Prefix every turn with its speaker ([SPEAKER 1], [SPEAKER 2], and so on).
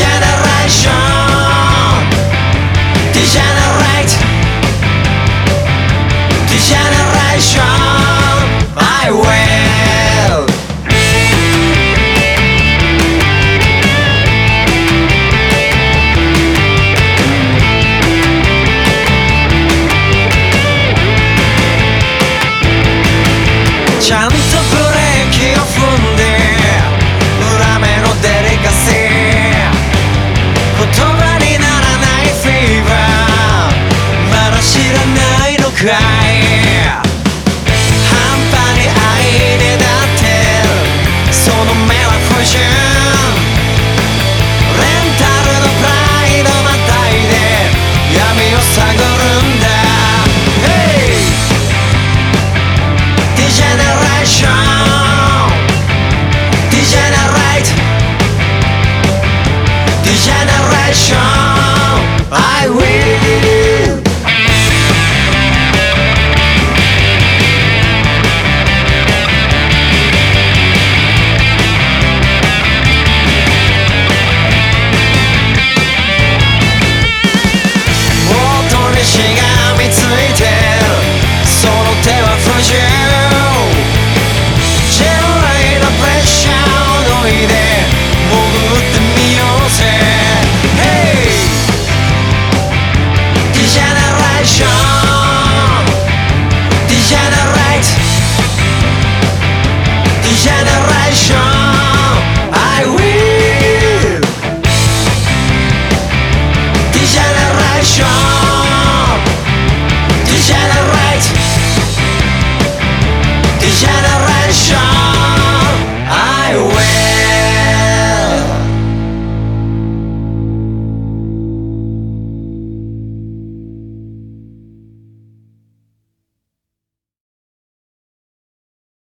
[SPEAKER 1] generation Degeneration. 半端に愛でだってその目は不自由 oxigen és raixó